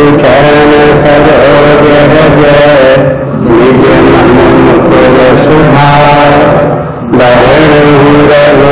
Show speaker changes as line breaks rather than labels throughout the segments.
चरण सरोज रज निज मन सुधार रघुवर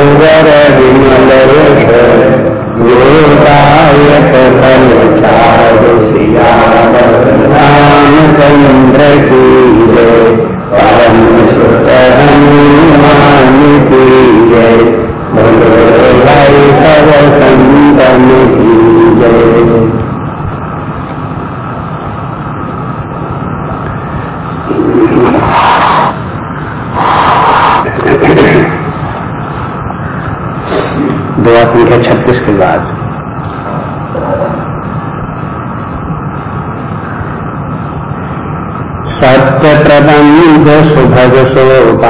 सुभग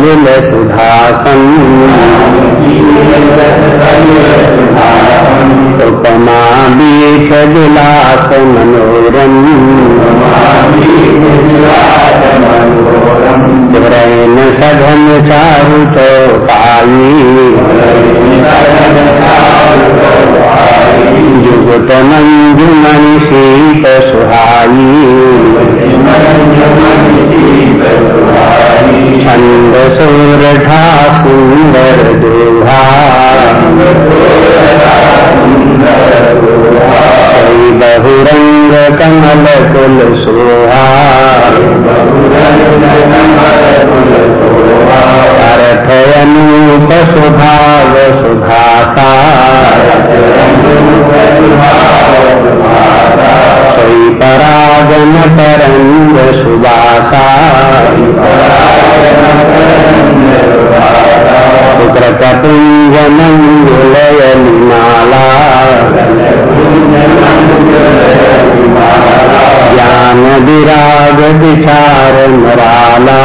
सलिल सुधासन उपमा बीठ विलास मनोरम रैन सघन चारु चौपाई जुगत मंजुमन शीत सुहाई छंद सोरठा सुंदर दोहा बहुरंग कमल कुल सोहा अर्थ अनूप स्वभाव सुभाता सोई परागन तरंग सुबासा सुकृत पुंज मंगुलय माला ज्ञान विराग विचार मराला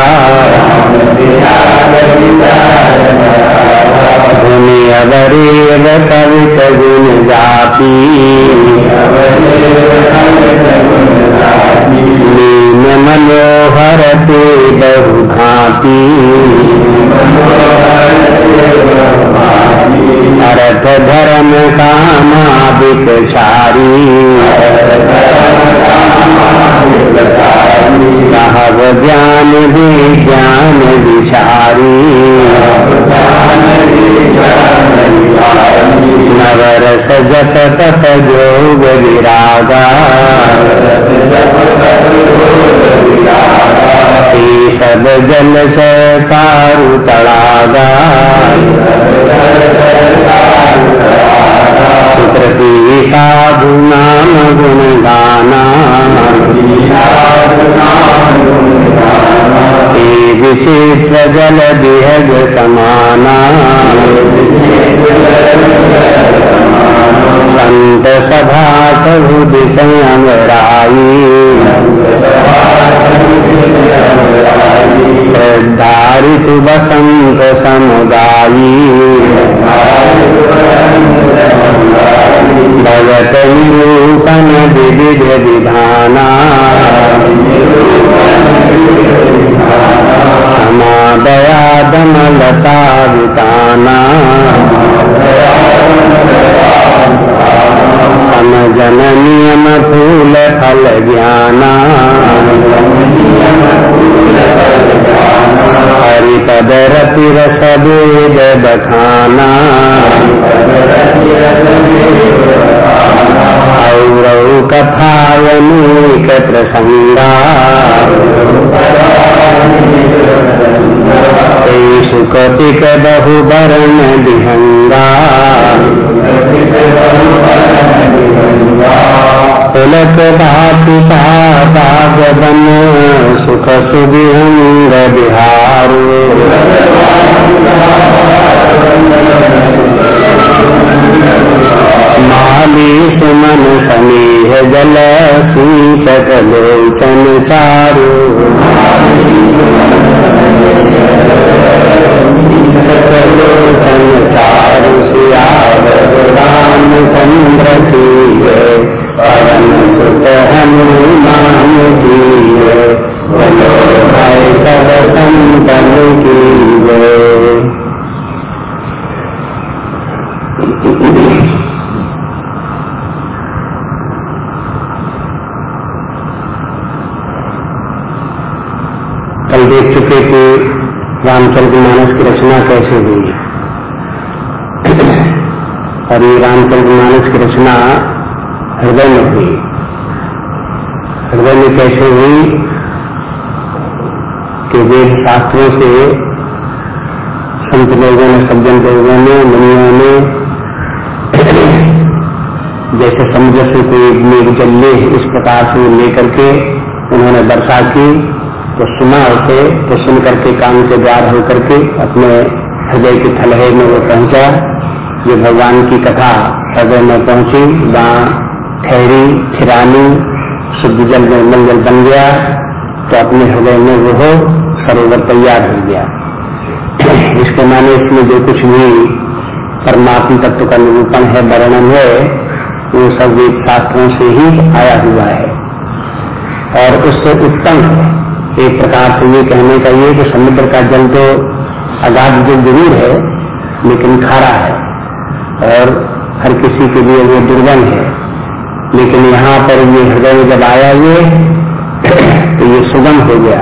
धुनि अवरेव कवित गुण जाती लीन मनोहर ते बहुभाती अर्थ धर्म कामादिक चारी साहब ज्ञान भी विज्ञान विचारी नवरस जत तप जोग विरागा सब जल से कारू तड़ागा। प्रति साधु नाम गुण गाना। विचित्र जल विहग समाना। संत सभा प्रभु राई श्रद्धारित बसंत समुदायी भगत निरूपण विविध विधाना दया दमलता विताना समजन नियम फूल फल ज्ञाना हरिपद रति रस वेद बखाना औरौ कथायनीक प्रसंगा सुकतिक बहुवर्ण विहंगा पुलक भाति बागवन सुख सुविहंग बिहार मार काली सुमन समीह जल सीचक लोचन चारू लोचन चारु सियावर रामचंद्र की पवन सुत हनुमान की बोलो भाई सब संतन की कल देख चुके कि रामचंद्र मानस की रचना कैसे हुई और ये रामचंद्र मानस की रचना हृदय में हुई। हृदय में कैसे हुई कि वेद शास्त्रों से संत लोगों ने, सज्जन लोगों ने, मुनियों ने, जैसे समुद्र से कोई मेघ जल्ले इस प्रकार से लेकर के उन्होंने वर्षा की तो सुना उसे तो सुन करके कान के द्वार होकर के अपने हृदय के थलहे में वो पहुँचा। जो भगवान की कथा हृदय में पहुँची, वहाँ ठहरी ठिरानी शुद्ध जल निर्मल जल बन गया तो अपने हृदय में वो सरोवर तैयार हो गया। इसके माने इसमें जो कुछ भी परमात्म तत्व का निरूपण है, वर्णन है, वो सब वेद शास्त्रों से ही आया हुआ है। और उससे उत्तम एक प्रकार से ये कहने का ये कि समुद्र का जल तो अगाध जो ज़रूर है, लेकिन खारा है। और हर किसी के लिए वो दुर्गम है। लेकिन यहाँ पर ये हृदय में जब आया ये तो ये सुगम हो गया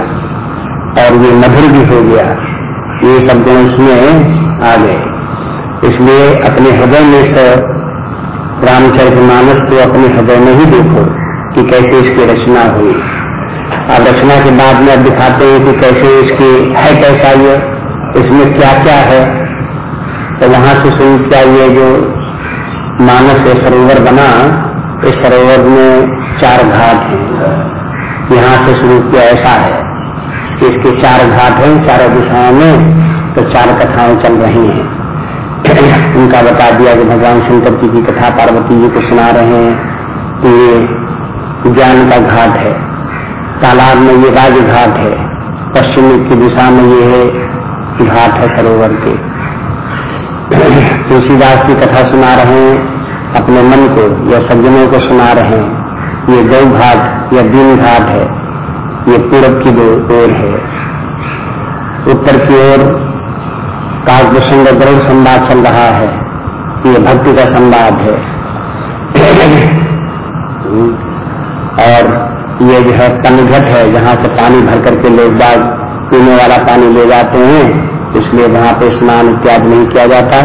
और ये मधुर भी हो गया। ये सब गुण उसमें आ गए। इसलिए अपने हृदय में से रामचरित मानस को अपने हृदय में ही देखो कि कैसे इसकी रचना हुई। और रचना के बाद में अब दिखाते हैं कि कैसे इसकी है कैसा ये, इसमें क्या क्या है। तो वहाँ से शुरू किया ये जो मानस सरोवर बना, इस सरोवर में चार घाट हैं। यहाँ से शुरू किया ऐसा है कि इसके चार घाट हैं, चारों दिशाओं में तो चार कथाएँ चल रही हैं। उनका बता दिया कि भगवान शंकर जी की कथा, पार्वती जी को सुना रहे हैं कि ये ज्ञान का घाट है। तालाब में ये राज घाट है। पश्चिम की दिशा में ये घाट है सरोवर के। तुलसीदास की कथा सुना रहे हैं, अपने मन को, या सज्जनों को सुना रहे हैं। ये गौ घाट या दीन घाट है। ये पूरब की ओर है। उत्तर की ओर काव्यसंग गरुड़ संवाद चल रहा है। ये भक्ति का संवाद है। और ये जो है कनघट है, जहाँ से पानी भर करके लोग बाग पीने वाला पानी ले जाते हैं। इसलिए वहाँ पे स्नान इत्यादि नहीं किया जाता,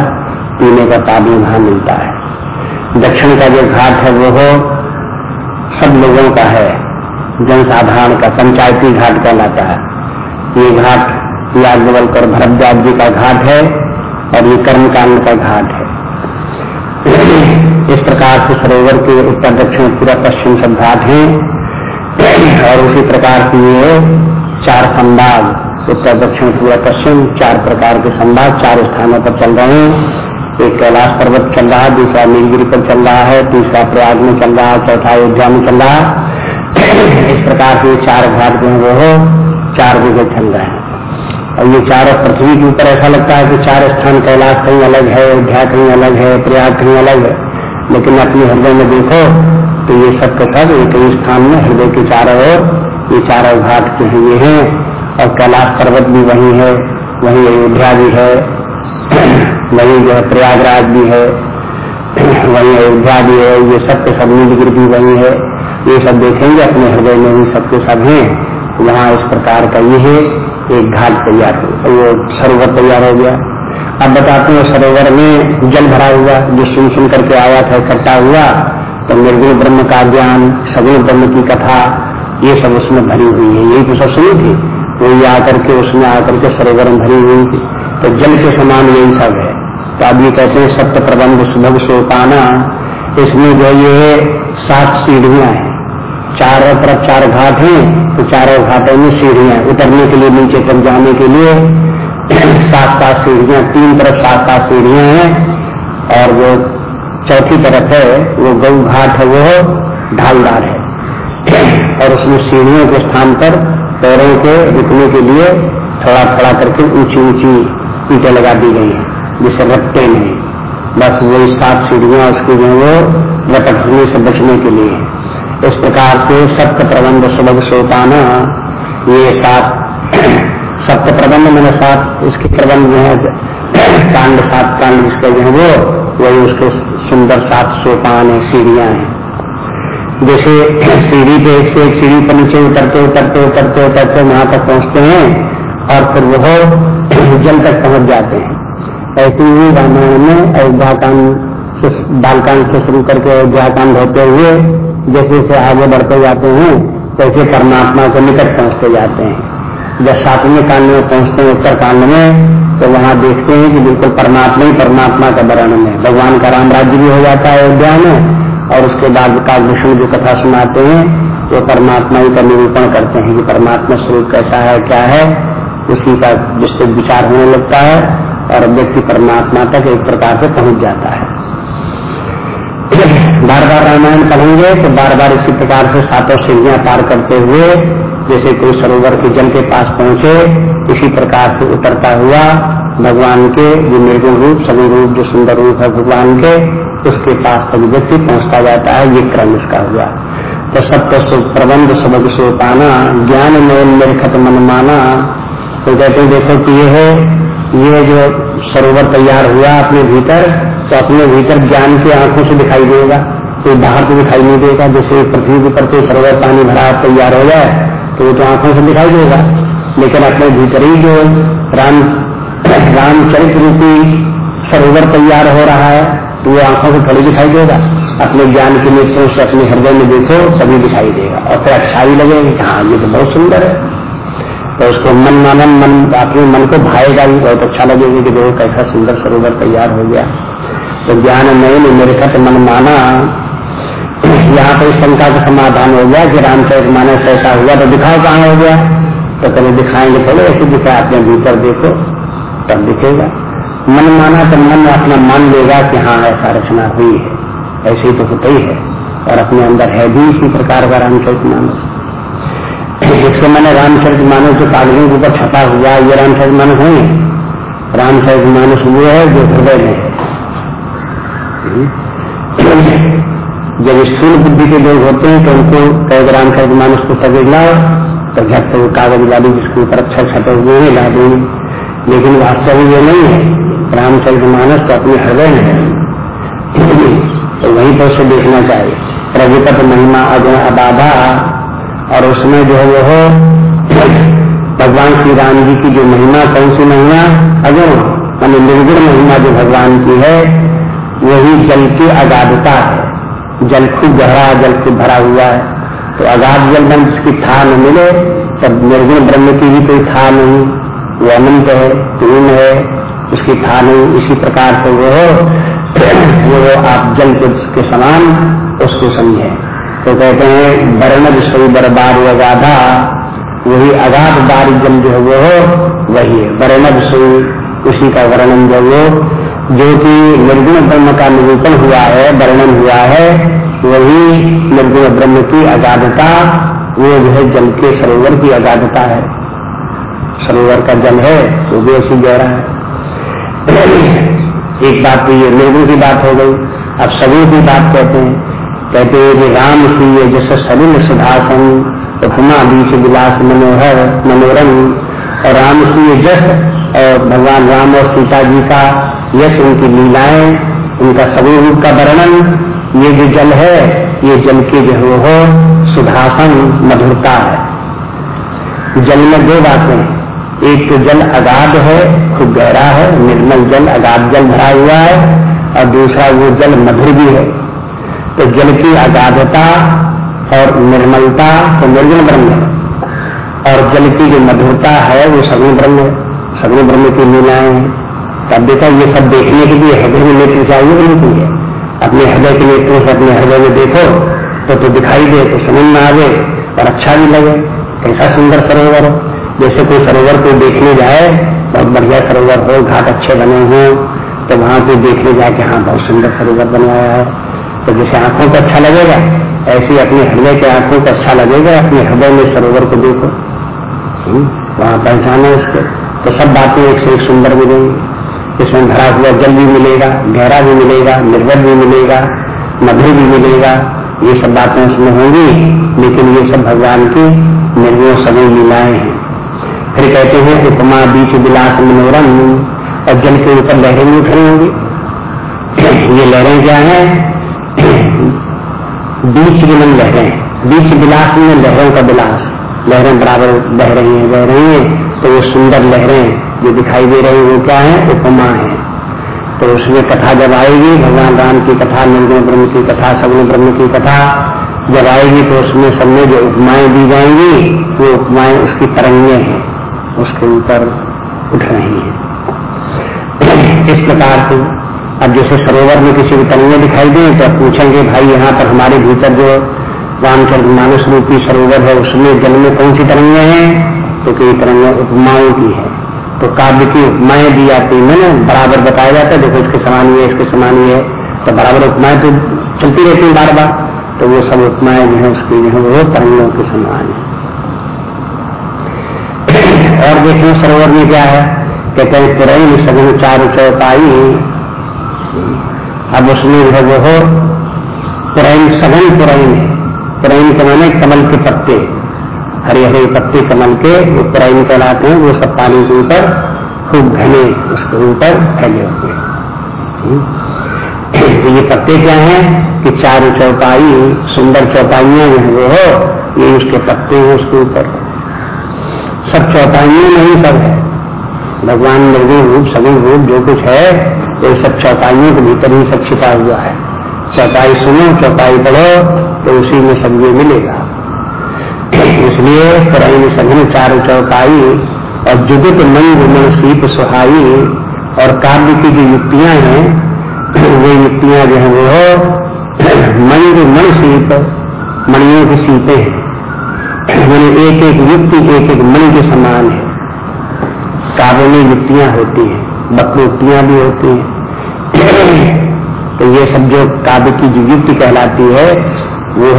पीने का पानी वहाँ मिलता है। दक्षिण का जो घाट है वो सब लोगों का है। जनसाधारण का, पंचायती घाट कहलाता है। ये घाट याज्ञवल्कर भरद्वाज जी का घाट है और ये कर्मकांड का घाट है। इस प्रकार से सरोवर के उत्तर, दक्षिण, पूरा पश्चिम सब घाट है। और उसी प्रकार की ये चार संवाद उत्तर, दक्षिण, पूर्व, पश्चिम, चार प्रकार के संवाद, चार स्थानों पर चल रहे हैं। एक कैलाश पर्वत चल रहा है, दूसरा नीलगिरी पर चल रहा है, तीसरा प्रयाग में चल रहा है, चौथा अयोध्या में चल रहा है। इस प्रकार के चार घाट जो है वो चार जगह चल रहे हैं। और ये चारों पृथ्वी के ऊपर ऐसा लगता है कि चार स्थान, कैलाश कहीं अलग है, अयोध्या कहीं अलग है, प्रयाग कहीं अलग है। लेकिन अपने हृदय में देखो तो ये सब के सब एक ही स्थान में हृदय के चारों ओर, ये चारों घाट के ये हैं। और कैलाश पर्वत भी वही है, वही अयोध्या भी है, वही जो है प्रयागराज भी है, वही अयोध्या भी है, ये सब के सब नीलगिर भी वही है। ये सब देखेंगे अपने हृदय में भी सबके सब हैं। वहाँ इस प्रकार का ये है, एक घाट तैयार वो सरोवर तैयार हो गया। अब बताते हैं, सरोवर में जल भरा हुआ, जो सुन सुन करके आया था, इकट्ठा हुआ तो निर्गुण ब्रह्म का ज्ञान, सगुण ब्रह्म की कथा, ये सब उसमें भरी हुई है। यही तो सब सुनी थी। वही आकर के उसमें आकर के सरोवर भरी हुई थी तो जल के समान यही सब है तो अब ये कहते हैं सत्य प्रबंध सुभग सोपाना इसमें जो ये सात सीढ़ियाँ हैं, चारों तरफ़ चार घाट हैं तो चारों घाटों में सीढ़ियाँ। उतरने के लिए, नीचे तक जाने के लिए सात सात सीढ़ियाँ, तीन तरफ़ सात सात सीढ़ियाँ हैं, और वो चौथी तरफ़ है, वो गौ घाट है, वो ढालदार है। और उसमें सीढ़ियों के स्थान पर पैरों के रुकने के लिए थोड़ा थोड़ा करके ऊँची ऊँची ईटें लगा दी गई है, जिसे रखते नहीं। बस वही सात सीढ़ियाँ उसकी जो वो रपट होने से बचने के लिए इस प्रकार से सप्त प्रबंध सुलभ सोपाना ये सात सप्त प्रबंध मैंने सात, इसके प्रबंध जो है, कांड सात कांड जिसके जो है वो, वही उसके सुंदर सात सोपान है, सीढ़ियाँ हैं। जैसे सीढ़ी पे एक से एक सीढ़ी पर नीचे उतरते उतरते उतरते उतरते वहाँ तक पहुँचते हैं और फिर वह जल तक पहुँच जाते हैं। ऐसे ही रामायण में अयोध्या कांड बालकांड से शुरू करके अयोध्या कांड होते हुए जैसे जैसे आगे बढ़ते जाते हैं, वैसे परमात्मा के निकट पहुँचते जाते हैं। जब सातवें कांड में पहुँचते हैं उत्तर कांड में तो वहाँ देखते हैं कि बिल्कुल परमात्मा ही परमात्मा का वर्णन है। भगवान का राम राज्य भी हो जाता है अयोध्या में और उसके बाद कालभूषण जो कथा सुनाते हैं, वो परमात्मा ही का निरूपण करते हैं कि परमात्मा स्वरूप कैसा है, क्या है, उसी का जिससे विचार होने लगता है और व्यक्ति परमात्मा तक एक प्रकार से पहुँच जाता है। बार बार रामायण पढ़ेंगे तो बार बार इसी प्रकार से सातों सीढ़ियाँ पार करते हुए, जैसे कोई सरोवर के जल के पास पहुँचे, इसी प्रकार से उतरता हुआ भगवान के जो निर्गुण रूप सभी रूप, जो सुंदर रूप है भगवान के उसके पास तक व्यक्ति पहुँचता जाता है, ये क्रम इसका हुआ। तो सबको प्रबंध सबक सो पाना, ज्ञान में निर्खत मन माना। तो कहते देखो कि ये है, ये जो सरोवर तैयार हुआ अपने भीतर तो अपने भीतर ज्ञान की आँखों से दिखाई देगा, कोई बाहर तो दिखाई नहीं देगा, जैसे पृथ्वी के कोई सरोवर पानी भरा तैयार हो जाए तो वो तो आँखों से दिखाई देगा। लेकिन अपने भीतर ही जो राम रामचरित रूपी सरोवर तैयार हो रहा है तो वो आँखों से थोड़ी दिखाई देगा। अपने ज्ञान के नेत्रों से अपने हृदय में देखो तभी दिखाई देगा। और फिर अच्छा भी लगेगा कि हाँ ये तो बहुत सुंदर है। तो उसको मन मानन, मन, अपने मन को भाएगा भी, बहुत अच्छा लगेगा कि देखो कैसा सुंदर सरोवर तैयार हो गया। तो ज्ञान नहीं निरखत मन माना। यहाँ पर शंका का समाधान हो गया कि रामचरित मानस ऐसा हुआ तो दिखाओ कहाँ हो गया। तो कभी दिखाएँगे, चलो ऐसे दिखा, अपने भीतर देखो, तब दिखेगा। मन माना तो मन अपना मान लेगा कि हाँ ऐसा रचना हुई है। ऐसी तो होता ही। है और अपने अंदर है भी इसी प्रकार का रामचरित मानस एक से मैंने रामचरित मानस जो कागजों के ऊपर छपा हुआ ये रामचरित मानस है रामचरित मानस वो है जो हृदय में है। जब स्थूल बुद्धि के लोग होते हैं तो उनको कई ग्राम का मानुष को सगे लाओ तो झट से वो कागज़ ला जिसके ऊपर अक्षर छपे हुए ला देंगे लेकिन वास्तव ये नहीं है रामचरित मानस तो अपने हृदय में है। तो वहीं पर उसे देखना चाहिए। प्रभुपत महिमा अजय अबाधा और उसमें जो है वो भगवान श्री राम जी की जो महिमा, कौन सी महिमा? अजय मान निर्गुण महिमा जो भगवान की है, वही जल की अगाधता है। जल खूब गहरा, जल खूब भरा हुआ है। तो अगाध जल में जिसकी था न मिले, तब निर्गुण ब्रह्म की भी कोई था नहीं। वो अनंत है, पूर्ण है उसकी था नहीं इसी प्रकार से वो वो आप जल के समान, उसको समझे तो कहते हैं वर्णज सोई बरबार अगाधा वही अगाध बार जल जो है वो वही है। वर्णज सोई उसी का वर्णन जो वो, जो कि निर्गुण ब्रह्म का निरूपण हुआ है, वर्णन हुआ है, वही निर्गुण ब्रह्म की अगाधता, वो जो है जल के सरोवर की अगाधता है। सरोवर का जल है वो भी ऐसी गहरा है। एक बात तो ये निर्गुण की बात हो गई। अब सभी की बात कहते हैं। कहते हैं कि राम सी जैसे सलिल सुधासन, उपमा बीच विलास मनोहर, मनोरम। और राम सी जस और भगवान राम और सीता जी का यश, उनकी लीलाएँ, उनका सभी रूप का वर्णन, ये जो जल है, ये जल के जो हो, सुधासन, मधुरता है। जल में दो बातें एक तो जल अगाध है, खूब गहरा है, निर्मल जल, अगाध जल भरा हुआ है, और दूसरा वो जल मधुर भी है। तो जल की अगाधता और निर्मलता तो निर्गुण ब्रह्म है। और जल की जो मधुरता है, वो सगुण ब्रह्म है। सगुण ब्रह्म की लीलाएँ हैं। तब देखा, ये सब देखने के लिए हृदय में नेत्र चाहिए नहीं चाहिए अपने हृदय के नेत्रों से अपने हृदय में देखो तो तो दिखाई दे तो समझ में आवे और अच्छा भी लगे, कैसा सुंदर सरोवर हो। जैसे कोई सरोवर को देखने जाए बहुत बढ़िया सरोवर हो घाट अच्छे बने हों तो वहाँ पे देखने जाए जाके हाँ बहुत सुंदर सरोवर बनवाया है। तो जैसे आँखों को अच्छा लगेगा ऐसे अपने हृदय के आँखों को अच्छा लगेगा अपने हृदय में सरोवर को देखो। हम्म, वहाँ पहचानो उसको। तो सब बातें एक से एक सुंदर मिलेंगी। इसमें भरा हुआ जल भी मिलेगा गहरा भी मिलेगा निर्भर भी मिलेगा मधुर भी मिलेगा। ये सब बातें उसमें होंगी लेकिन ये सब भगवान की निर्गुण सभी लीलाएँ हैं। फिर कहते हैं, उपमा बीच विलास मनोरम और जल के ऊपर लहरें भी रही होंगी। ये लहरें क्या है? बीच विलन लहरें। बीच विलास में लहरों का विलास लहरें बराबर बह रही हैं, बह रही हैं तो वो सुंदर लहरें जो दिखाई दे रही वो क्या है? उपमा है। तो उसमें कथा जब आएगी, भगवान राम की कथा निर्गुण ब्रह्म की कथा, सगुण ब्रह्म की कथा, जब आएगी तो उसमें सबने जो उपमाएँ दी जाएँगी, वो उपमाएँ उसकी तरंगे हैं। उसके ऊपर उठ रही हैं। इस प्रकार से अब जैसे सरोवर में किसी भी तरंगे दिखाई दे तो पूछेंगे, भाई, यहाँ पर हमारे भीतर जो रामचंद्र मानस रूपी सरोवर है, उसमें जल में कौन सी तरंगे हैं? तो कई तरंगे उपमाओं की है। तो काव्य की उपमाएँ दी जाती मैंने बराबर बताया जाता है, देखो, इसके समान ये इसके समान ये है। तो बराबर उपमाएँ तो चलती रहती है बार बार तो वो सब उपमाएँ जो है, उसकी जो है, वो तरंगों के समान है। और देखो सरोवर में क्या है? कहते हैं पुरई सगुन चार चौपाई अब उसमें जो वो हो पुरैन सघन पुरैन पुरैन के माने कमल के पत्ते। हरे हरे पत्ते कमल के, वो पुराइन कहलाते हैं, वो सब पानी के ऊपर, खूब घने उसके ऊपर फैले हुए ये पत्ते क्या हैं? कि चार चौपाई, सुंदर चौपाइयाँ जो है वो हो ये उसके पत्ते हैं उसके ऊपर। सब चौपाइयों में ही सब है। भगवान निर्गुण रूप सभी रूप, जो कुछ है तो सब चौपाइयों के भीतर ही सब छिपा हुआ है। चौपाई सुनो, चौपाई पढ़ो तो उसी में सब ये मिलेगा। इसलिए कराई सघन चार चौकाई और जुगुत मंग मन सीप सुहाई और काव्य की जो युक्तियाँ हैं, वो युक्तियाँ जो है वो, मंग मन सीप मणियों की सीपे हैं। मैंने एक एक युक्ति एक एक मन के समान है। काव्य में युक्तियाँ होती हैं बकरोक्तियाँ भी होती हैं। तो ये सब जो काव्य की जो युक्ति कहलाती है वो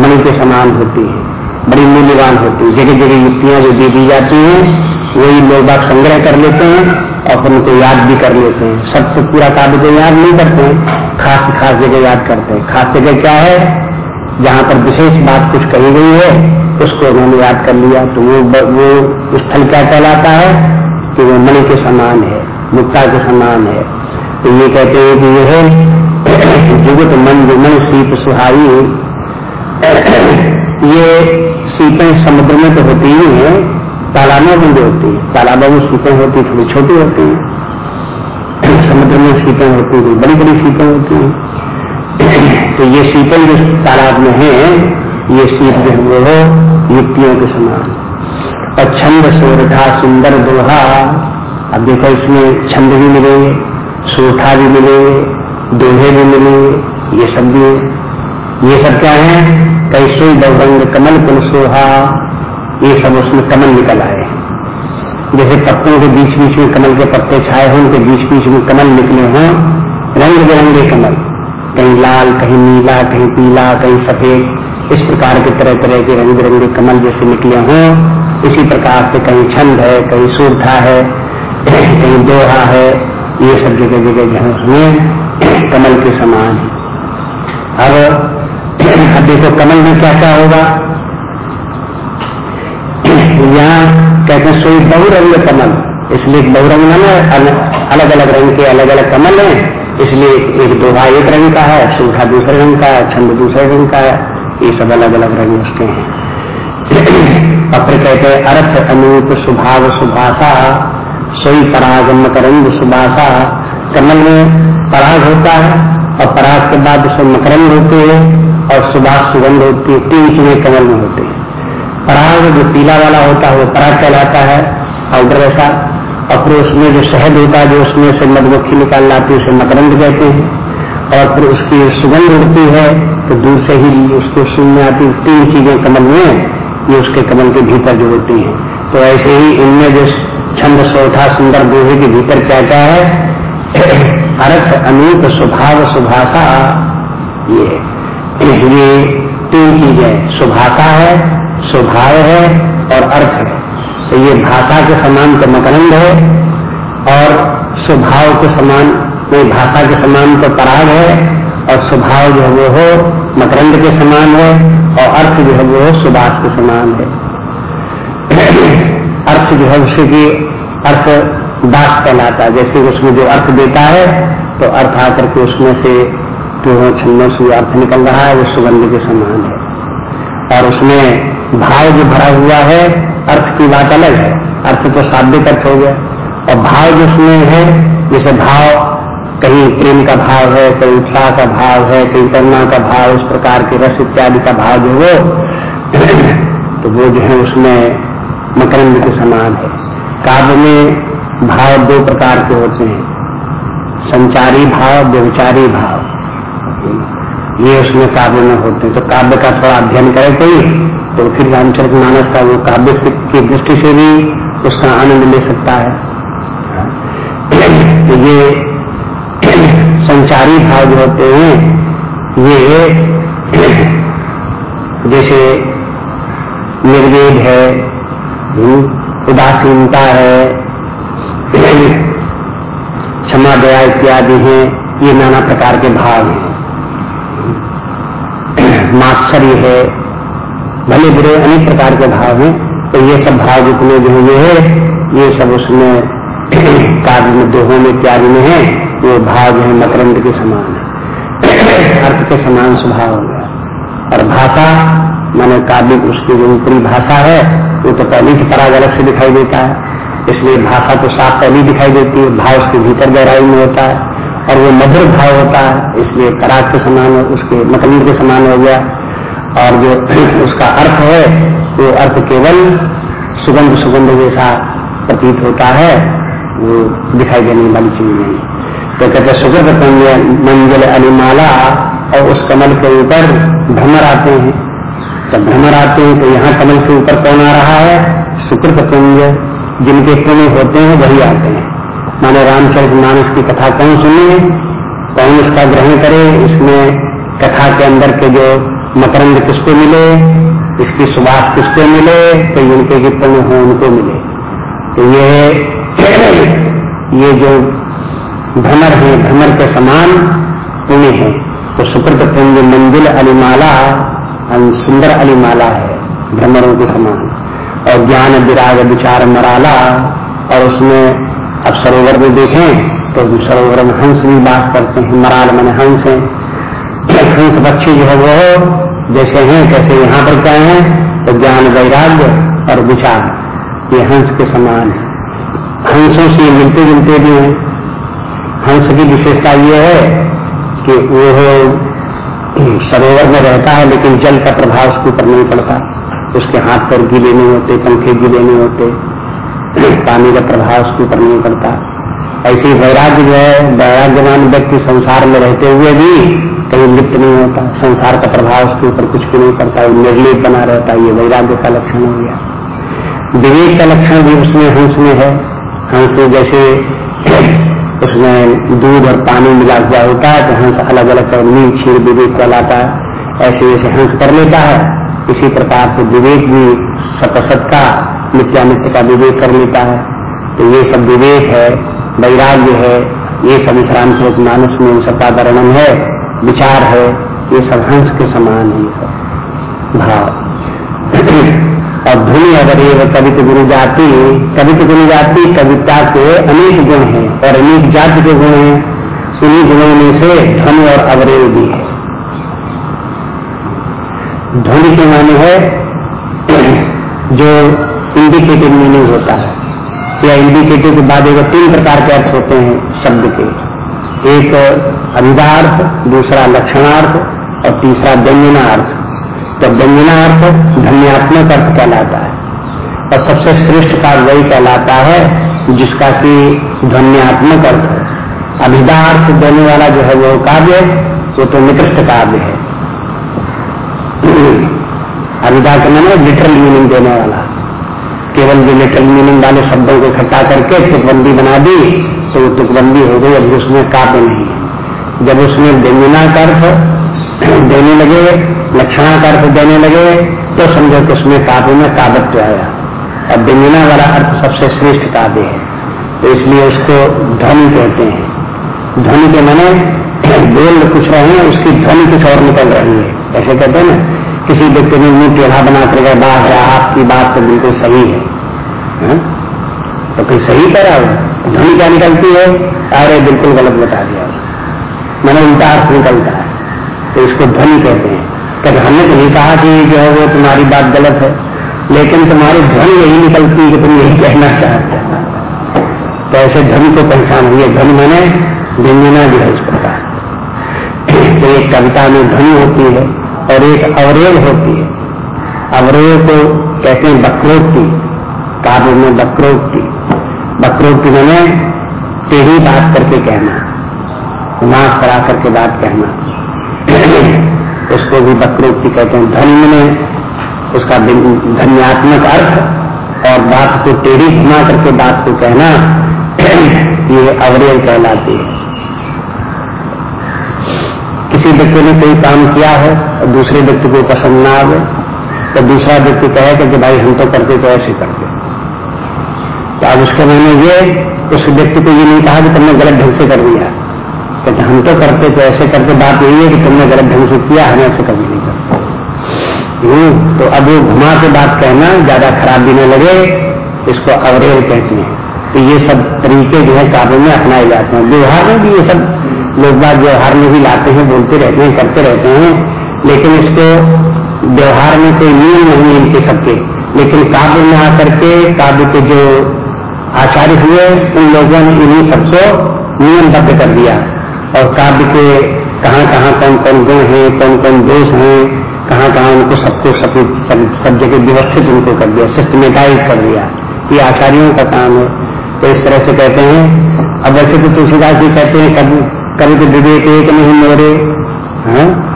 मणि के समान होती है, बड़ी मूल्यवान होती है। जगह जगह युक्तियाँ जो दे दी जाती हैं, वही लोग बात संग्रह कर लेते हैं और फिर उनको याद भी कर लेते हैं। सब तो पूरा काव्य को याद नहीं करते खास खास जगह याद करते हैं। खास जगह क्या है? जहाँ पर विशेष बात कुछ कही गई है, उसको उन्होंने याद कर लिया। तो वो वो स्थल क्या कहलाता है कि वो मणि के समान है, मुक्ता के समान है। तो ये कहते हैं कि यह जुगत मन मन शीत सुहाई ये सीपें समुद्र में तो होती ही है, तालाबों में भी होती है। तालाबों में सीपें होती थोड़ी छोटी होती है। समुद्र में सीपें होती है बड़ी बड़ी सीपें होती हैं। तो ये शीतल जो तालाब में है, ये शीत जो है वो युक्तियों के समान। और छंद सोरठा सुंदर दोहा, अब देखो इसमें छंद भी मिलेंगे सोठा भी मिलेंगे दोहे भी मिलेंगे ये सब भी ये सब क्या है? कैसे बहुरंग कमल कुल सोहा, ये सब उसमें कमल निकल आए जैसे पत्तों के बीच बीच में कमल के पत्ते छाए हों, उनके बीच बीच में कमल निकले हों रंग बिरंगे कमल। कहीं लाल, कहीं नीला, कहीं पीला, कहीं सफ़ेद, इस प्रकार के तरह तरह के रंग बिरंगे कमल जैसे निकले हों। इसी प्रकार से कहीं छंद है, कहीं सूर्धा है, कहीं दोहा है, ये सब जगह जगह जो है उसमें कमल के समान अब अब देखो कमल में क्या क्या होगा। यहाँ कहते हैं सोई बहुरंग कमल। इसलिए बहुरंग ना अलग अलग रंग के अलग अलग कमल हैं। इसलिए एक दोहा एक रंग का है, सूखा दूसरे रंग का है, छंद दूसरे रंग का है, ये सब अलग अलग रंग उसके हैं। पत्र कहते अर्थ अनूप सुभाव सुभाषा सोई परागम करंग सुभाषा कमल में पराग होता है, और पराग के बाद उसमें मकरंद होते हैं, और सुबह सुगंध होती है, तीन चीज़ें कमल में होती है। पराग जो पीला वाला होता है, वो पराग कहलाता है पाउडर ऐसा और उसमें जो शहद होता है, जो उसमें से मधुमक्खी निकाल लाती है, उसे मकरंद कहते हैं। और फिर उसकी सुगंध उड़ती है तो दूर से ही उसको सुनने आती तीन चीज़ें कमल में ये उसके कमल के भीतर जो होती है। तो ऐसे ही इनमें जो छंद सौठा सुंदर दोहे के भीतर क्या क्या है? अर्थ, अनूप, स्वभाव, सुभाषा, ये। ये तीन चीज़ें सुभाषा है, स्वभाव है और अर्थ है। तो ये भाषा के समान तो मकरंद है और स्वभाव के समान, नहीं, भाषा के समान तो पराग है और स्वभाव जो है वो हो मकरंद के समान है और अर्थ जो है वो हो सुभाष के समान है। अर्थ जो है उसे की अर्थ दास कहलाता है। जैसे उसमें जो अर्थ देता है तो अर्थ आकर के उसमें से जो छन्नों से अर्थ निकल रहा है, वो सुगंध के समान है। और उसमें भाव जो भरा हुआ है अर्थ की बात अलग है। अर्थ तो शाब्दिक अर्थ हो गया। और भाव जो उसमें है, जैसे भाव, कहीं प्रेम का भाव है, कहीं उत्साह का भाव है, कहीं करुणा का भाव इस प्रकार के रस इत्यादि का भाव जो हो तो वो जो है उसमें मकरंद के समान है। काव्य में भाव दो प्रकार के होते हैं। संचारी भाव, व्यवचारी भाव। ये उसमें काव्य में होते हैं। तो काव्य का थोड़ा अध्ययन करे कोई तो फिर रामचरित मानस का वो काव्य की दृष्टि से भी उसका आनंद ले सकता है। तो ये संचारी भाव जो होते हैं, ये जैसे निर्वेद है, उदासीनता है, क्षमा, दया इत्यादि है, ये नाना प्रकार के भाव हैं। मात्सर्य है भले बुरे अनेक प्रकार के भाव हैं तो ये सब भाव जितने जो ये है, ये सब उसमें कार्य में, दोहों में इत्यादि में है, वो भाव है मकरंद के समान है। अर्थ के समान स्वभाव हो गया। और भाषा, माने काव्य उसकी जो ऊपरी भाषा है, वो तो पहले की तरह अलग से दिखाई देता है। इसलिए भाषा तो साफ़ पहली दिखाई देती है, भाव उसके भीतर गहराई में होता है, और वो मधुर भाव होता है, इसलिए कराग के समान उसके मकलीर के समान हो गया। और जो उसका अर्थ है, वो अर्थ केवल सुगंध सुगंध जैसा प्रतीत होता है, वो दिखाई देने वाली चीज़ नहीं। तो कहते सुगंध मंजल अलिमाला और उस कमल के ऊपर भ्रमर आते हैं। जब भ्रमर आते हैं तो यहाँ कमल के ऊपर कौन आ रहा है? सुकृत कुंज जिनके पुण्य होते हैं, वही आते हैं। माने रामचरित मानस की कथा कौन सुने? कौन इसका ग्रहण करे? इसमें कथा के अंदर के जो मकरंद किसको मिले? इसकी सुबास किसको मिले? तो इनके के पुण्य हो उनको मिले। तो ये ये जो भ्रमर है, भ्रमर के समान पुण्य है। तो सुकृत पुण्य मंदिर अलिमाला सुंदर अलिमाला है, भ्रमरों के समान। और ज्ञान, विराग, विचार, मराला, और उसमें अब सरोवर में देखें तो सरोवर में हंस भी बात करते हैं, मराल मन हंस है। हंस बच्चे जो है वो जैसे हैं कैसे यहाँ पर क्या है तो ज्ञान वैराग्य और विचार, ये हंस के समान है। हंसों से मिलते जुलते भी हैं। हंस की विशेषता ये है कि वो सरोवर में रहता है, लेकिन जल का प्रभाव उसके ऊपर नहीं पड़ता। उसके हाथ पर गीले नहीं होते, पंखे गीले नहीं होते, पानी का प्रभाव उसके ऊपर नहीं पड़ता। ऐसे वैराग्य जो है वैराग्यमान व्यक्ति संसार में रहते हुए भी कहीं लिप्त नहीं होता, संसार का प्रभाव उसके ऊपर कुछ भी नहीं पड़ता, वो निर्लिप बना रहता है ये वैराग्य का लक्षण हो गया। विवेक का लक्षण भी उसमें, हंस में है। हंस में जैसे उसमें दूध और पानी मिला हुआ होता है तो हंस अलग अलग कर नील क्षीर विवेक कहलाता है। ऐसे जैसे हंस कर लेता है, इसी प्रकार से विवेक भी सतसत का, नित्यानित्य का विवेक कर लेता है। तो ये सब विवेक है, वैराग्य है, ये सब इस रामचरित मानस में सबका वर्णन है। विचार है ये सब हंस के समान है भाव। और धुनि अगर ये कवित गुरु जाति कवित गुरु जाति कविता के अनेक गुण हैं और अनेक जाति के गुण हैं। उन्हीं गुणों में से ध्वनि और अवरेव भी है। ध्वनि के माने है जो इंडिकेटिव मीनिंग होता है। या इंडिकेटिव के बाद एक तीन प्रकार के अर्थ होते हैं शब्द के। एक अंधार्थ दूसरा लक्षणार्थ और तीसरा व्यंजनार्थ। तो व्यंजनार्थ धन्यात्मक अर्थ कहलाता है। और सबसे श्रेष्ठ का वही कहलाता है जिसका कि ध्वन्यात्मक अर्थ है। अभिदार्थ देने वाला जो है वो काव्य वो तो निकृष्ट काव्य है। अविदा का है लिटरल मीनिंग देने वाला। केवल जो लिटरल मीनिंग वाले शब्दों को इकट्ठा करके फिर बना दी तो वो तुकबंदी हो गई अभी उसमें काव्य नहीं है। जब उसमें व्यंजना का अर्थ देने लगे लक्षणा का अर्थ देने लगे तो समझो कि उसमें काव्य में काव्यत्व आया। और व्यंजना वाला अर्थ सबसे श्रेष्ठ काव्य है। तो इसलिए उसको ध्वनि कहते हैं। ध्वनि के मैंने बोल कुछ रहे हैं उसकी ध्वनि कुछ और निकल रही है। ऐसे कहते हैं ना किसी व्यक्ति ने मुँह टेढ़ा बना कर बात है आपकी बात तो बिल्कुल सही है, है? तो कोई सही करा हो। ध्वनि क्या निकलती है? अरे, बिल्कुल गलत बता दिया मैंने उल्टा अर्थ निकलता है। तो इसको ध्वनि कहते हैं। कभी हमने तो नहीं कहा कि जो है वो तुम्हारी बात गलत है। लेकिन तुम्हारी ध्वनि यही निकलती है कि तुम यही कहना चाहते हो। तो ऐसे ध्वनि को पहचान हुई ध्वनि मैंने व्यंजना भी है इस प्रकार। तो एक कविता में ध्वनि होती है और एक अवरेव होती है। अवरेव को कहते हैं बक्रोक्ति। काव्य में बक्रोक्ति। बक्रोक्ति मैंने टेढ़ी बात करके कहना नाश करा करके बात कहना। उसको भी बक्रोक्ति कहते हैं धन्य में, उसका धन्यात्मक अर्थ और बात को टेढ़ी घुमा करके बात को कहना, ये अवरेव कहलाती है। किसी व्यक्ति ने कोई काम किया है और दूसरे व्यक्ति को पसंद ना आवे तो दूसरा व्यक्ति कहेगा कि भाई हम तो करते तो ऐसे करते। तो अब उसके मैंने ये उस व्यक्ति को ये नहीं कहा कि तुमने गलत ढंग से कर दिया। कहते, हम तो करते तो ऐसे करते बात यही है कि तुमने गलत ढंग से किया, हमें ऐसे कभी नहीं करते। तो अब वो घुमा के बात कहना ज़्यादा खराब भी लगे, इसको अवरेल कहते हैं। तो ये सब तरीके जो है काबू में अपनाए जाते हैं। व्यवहार में भी ये सब लोग बात व्यवहार में भी लाते हैं, बोलते रहते हैं, करते रहते हैं। लेकिन इसको व्यवहार में कोई नियम नहीं इनके सबके। लेकिन काव्य में आकर के काव्य के जो आचार्य हुए, उन लोगों ने इन्हीं सबको नियमबद्ध कर दिया। और काव्य के कहाँ कहाँ कौन कौन गुण है कौन कौन दोष हैं कहाँ कहाँ उनको सबको सब सब जगह व्यवस्थित उनको कर दिया सिस्टमेटाइज कर दिया। ये आचार्यों का काम है। तो इस तरह से कहते हैं, अब वैसे तो तुलसीदास जी कहते हैं, कभी कभी तो विवेक एक नहीं मोरे। हाँ?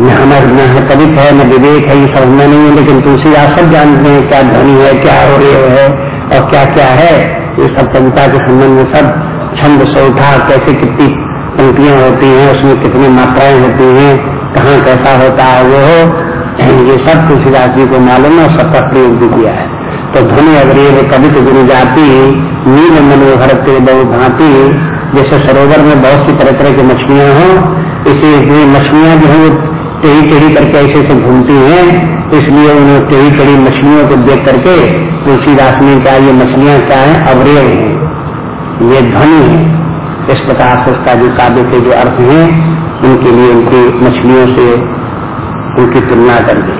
न हमारे, न कवित है, न विवेक है, ये समझना नहीं है, लेकिन तुलसीदास सब जानते हैं क्या ध्वनि है, क्या हो रही है। और क्या क्या है? ये सब कविता के संबंध में सब छंद सौठा कैसे कितनी पंक्तियाँ होती हैं, उसमें कितनी मात्राएँ होती हैं, कहाँ कैसा होता है वो हो ये सब तुलसीदास जी को मालूम है और सबका प्रयोग भी किया है। तो ध्वनि अग्रेव कवित गुरु जाति, नील मन मनोहर ते बहु भांति, जैसे सरोवर में बहुत सी तरह तरह की मछलियाँ हों, इसी मछलियाँ जो है वो टेढ़ी टेढ़ी करके ऐसे ऐसे घूमती हैं इसलिए उन्हें टेढ़ी टेढ़ी मछलियों को देख करके तुलसीदास ने कहा, ये मछलियाँ क्या है? अवरेव है। ये ध्वनि है। इस प्रकार से उसका जो काव्य के जो अर्थ हैं, उनके लिए उनकी मछलियों से उनकी तुलना कर दी।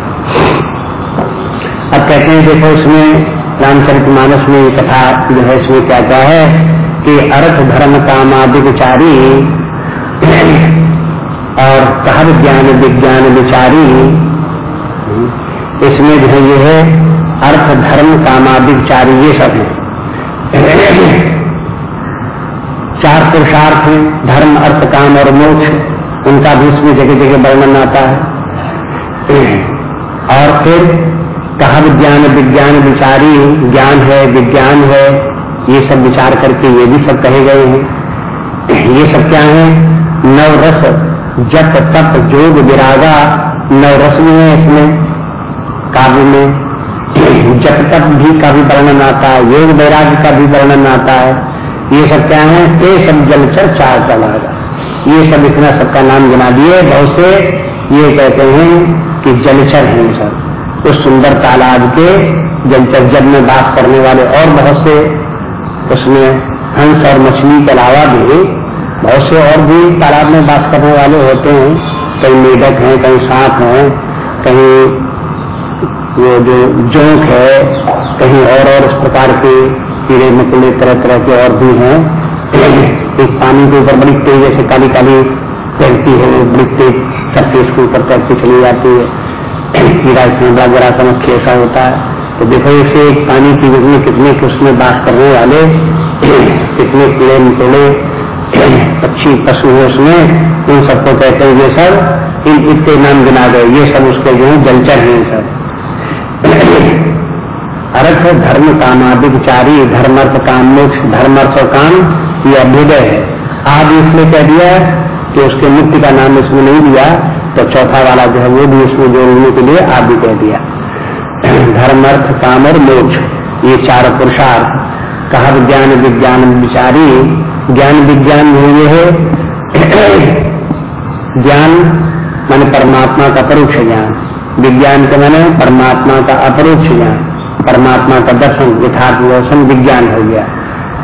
अब कहते हैं, देखो उसमें रामचरित मानस में कथा जो है, इसमें क्या क्या है कि अर्थ, धर्म, काम आदि विचारी और कह ज्ञान, विज्ञान विचारी इसमें जो है, ये है अर्थ, धर्म काम आदि विचारी ये सब है। चार पुरुषार्थ हैं, धर्म, अर्थ, काम और मोक्ष। उनका भी उसमें जगह जगह वर्णन आता है। और फिर कहा विज्ञान विज्ञान, विचारी, ज्ञान है, विज्ञान है, ये सब विचार करके ये भी सब कहे गए हैं। ये सब क्या है? नवरस, जप, तप, जोग, विरागा नवरस भी है इसमें, काव्य में। जप तप भी का भी वर्णन आता है, योग वैराग्य का भी वर्णन आता है, ये सब क्या है? ते सब जलचर चार चलागा ये सब इतना सबका नाम गिना दिए, बहुत से ये कहते हैं कि जलचर हैं सब। उस सुंदर तालाब के जलचर जल में बात करने वाले और बहुत से, उसमें हंस और मछली के अलावा भी, बहुत से और भी तालाब में बास करने वाले होते हैं। कहीं मेढक है, कहीं सांप है, कहीं वो जो जोंक है, कहीं और और इस प्रकार के कीड़े मकड़े तरह तरह के और भी हैं। एक पानी के ऊपर बड़ी तेज जैसे काली काली चलती है, बड़ी तेज सरफेस के ऊपर तैरती चली जाती है। कीड़ा इसमें बड़ा बड़ा समझ ऐसा होता है। तो देखो इसे एक पानी की में कितने उसमें बास करने वाले, कितने कीड़े मकोड़े पक्षी, पशु है उसमें, उन सबको कहते हैं, ये सब इन इतने नाम गिना गए ये सब उसके जो है जलचर हैं सब। अर्थ धर्म कामाधिचारी धर्मर्थ काम, मोक्ष धर्मर्थ काम, ये अभ्युदय है। आदि इसलिए कह दिया कि उसके मुक्ति का नाम इसमें नहीं दिया तो चौथा वाला जो है वो भी इसमें जोड़ने के लिए आदि कह दिया। धर्मर्थ काम और मोक्ष, ये चार पुरुषार्थ। कहा ज्ञान विज्ञान, विचारी ज्ञान विज्ञान ये है। ज्ञान मान परमात्मा का परोक्ष ज्ञान। विज्ञान के मैंने परमात्मा का अपरोक्ष ज्ञान। परमात्मा का दर्शन, यथार्थ दर्शन विज्ञान हो गया।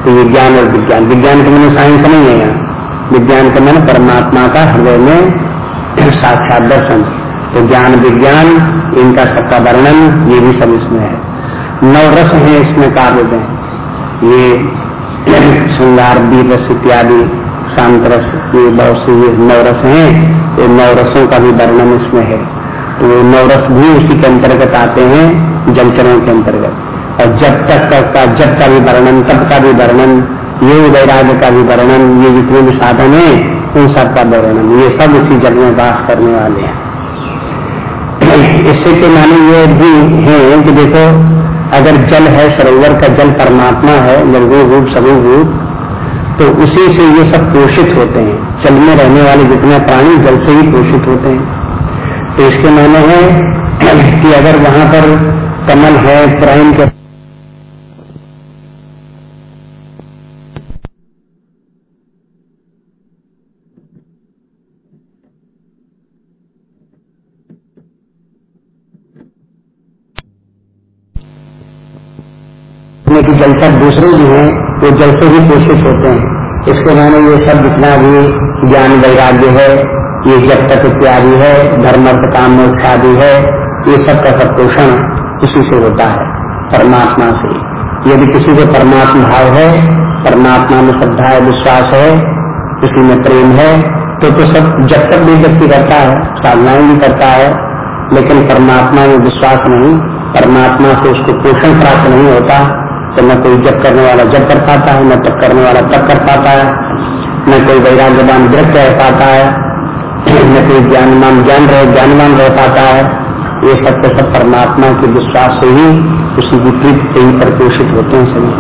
तो विज्ञान और विज्ञान। विज्ञान के मैंने साइंस नहीं है यहाँ। विज्ञान के मैंने परमात्मा का हृदय में साक्षात दर्शन। तो ज्ञान विज्ञान, इनका सबका वर्णन, ये भी सब इसमें है। नौ रस है इसमें काव्य में। ये श्रृंगार बीर रस इत्यादि शांत रस ये बहुत से ये नौ रस हैं, ये नौ रसों का भी वर्णन इसमें है। तो नवरस भी उसी के अंतर्गत आते हैं, जलचरों के अंतर्गत। और जब तक का जब का भी वर्णन, तब का भी वर्णन, ये वैराग्य का भी वर्णन, ये जितने भी साधन है, उन सब का वर्णन, ये सब इसी जल में वास करने वाले हैं। इससे के माने ये भी है कि देखो अगर जल है, सरोवर का जल परमात्मा है निर्गुण रूप, सभी रूप तो उसी से ये सब पोषित होते हैं। जल में रहने वाले जितने प्राणी जल से ही पोषित होते हैं। तो इसके माने है कि अगर वहाँ पर कमल है प्राण के तक दूसरे भी हैं, वो जल से ही पोषित होते हैं। इसके माने ये सब जितना भी ज्ञान वैराग्य है, ये जब तक इत्यादि है धर्मर्थ काम मोक्ष आदि है, ये सब का सब पोषण इसी से होता है, परमात्मा से। यदि किसी को परमात्मा भाव है, परमात्मा में श्रद्धा है, विश्वास है, किसी में प्रेम है तो तो सब जब तक भी व्यक्ति करता है, साधनाएँ भी करता है, लेकिन परमात्मा में विश्वास नहीं, परमात्मा से उसको पोषण प्राप्त नहीं होता तो न कोई जब करने वाला जब कर पाता है न तब करने वाला तब कर पाता है। न कोई वैराग्यवान व्यक्त रह पाता है। न कोई ज्ञानमान ज्ञान रहे ज्ञानमान रह पाता है। ये सब के सब परमात्मा के विश्वास से ही उसी विपरीत से ही परिपोषित होते हैं सभी।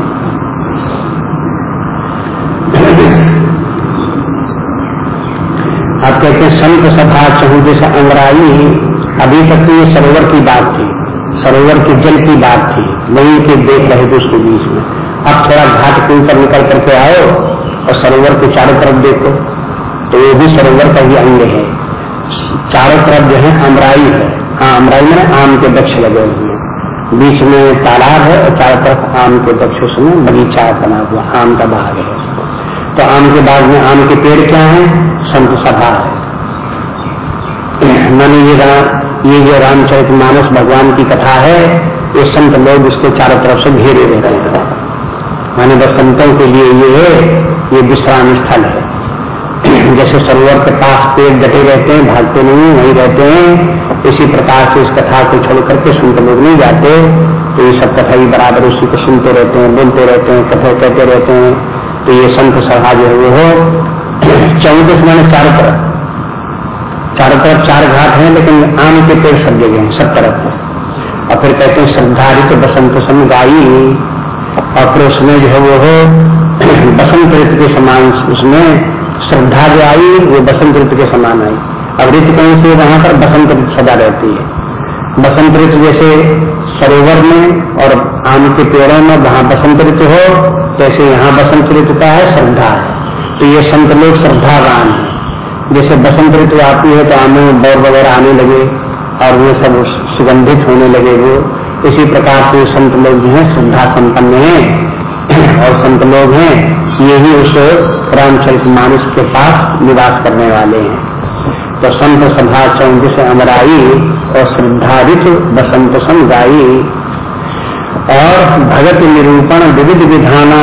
आप कहते हैं, संत सभा चहु जैसे अंगराई अभी तक तो ये सरोवर की बात थी। सरोवर के जल की बात थी। वही के देख रहे थे उसके बीच में। अब थोड़ा घाट के ऊपर निकल करके आओ और सरोवर के चारों तरफ़ देखो। तो वो भी सरोवर का ही अंग है। चारों तरफ़ जो है अमराई है। हाँ अमराई में आम के वृक्ष लगे हुए हैं। बीच में तालाब है और चारों तरफ़ आम के वृक्ष उसमें बगीचा बना हुआ आम का बाग है। तो आम के बाग में आम के पेड़ क्या है? संत सभा है। मैंने ये ये जो रामचरित मानस भगवान की कथा है, ये संत लोग इसके चारों तरफ़ से घेरे रहते हैं। माने बस संतों के लिए ये है, ये विश्राम स्थल है। जैसे सरोवर के पास पेड़ डटे रहते हैं, भागते नहीं, वहीं रहते हैं, इसी प्रकार से इस कथा को छोड़ करके संत लोग नहीं जाते। तो ये सब कथा ही बराबर उसी को सुनते रहते हैं, बोलते रहते हैं, कथा कहते रहते हैं। तो ये संत सभा जो है। वो चौबीस मैंने चारों तरफ़। चारों तरफ़ चार घाट हैं, लेकिन आम के पेड़ सब जगह हैं, सब तरफ़ और फिर कहते हैं, श्रद्धारित बसंत समगाई और फिर उसमें जो है वो हो, बसंत ऋतु के समान उसमें श्रद्धा जो आई, वो बसंत ऋतु के समान आई। अब ऋतु कहीं से वहाँ पर बसंत ऋतु सदा रहती है। बसंत ऋतु जैसे सरोवर में और आम के पेड़ों में वहाँ बसंत ऋतु हो, जैसे यहाँ बसंत ऋतु का है, श्रद्धा। है तो ये संत लोग श्रद्धावान है। जैसे बसंत ऋतु आती है तो आम बौर वगैरह आने लगे और वो सब सुगंधित होने लगे वो। इसी प्रकार से संत लोग जो है, श्रद्धा संपन्न है और संत लोग हैं, ये ही उस रामचरित मानस के पास निवास करने वाले हैं। तो संत सभा चौंद से अमराई और श्रद्धारित बसंत समगाई और भगत निरूपण विविध विधाना,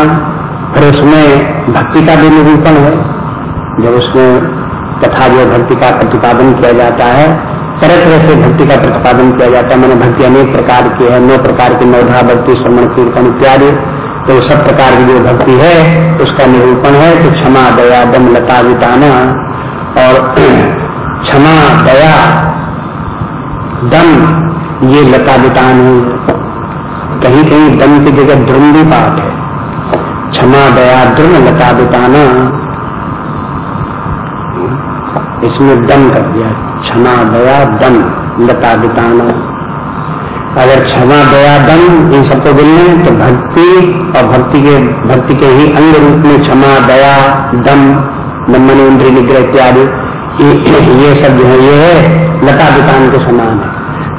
फिर उसमें भक्ति का भी निरूपण है। जब उसमें तथा जो भक्ति का प्रतिपादन किया जाता है, तरह तरह से भक्ति का प्रतिपादन किया जाता है। मैंने भक्ति अनेक प्रकार की है, नौ प्रकार की नौधा भक्ति श्रमण कीर्तन इत्यादि। तो सब प्रकार की जो भक्ति है, उसका निरूपण है कि क्षमा, दया, दम, लता, विताना और क्षमा, दया, दम, ये लता, वितान कहीं कहीं दम की जगह द्रुम भी पाठ है। क्षमा, दया, द्रुम, लता बिताना इसमें दम कर दिया। क्षमा, दया, दम लता बिताना अगर क्षमा, दया, दम इन सबको बोलने तो भक्ति और भक्ति के भक्ति के ही अंग रूप में क्षमा, दया, दम मन इंद्रिय निग्रह इत्यादि, ये सब जो है, ये है लता दुकान के समान है।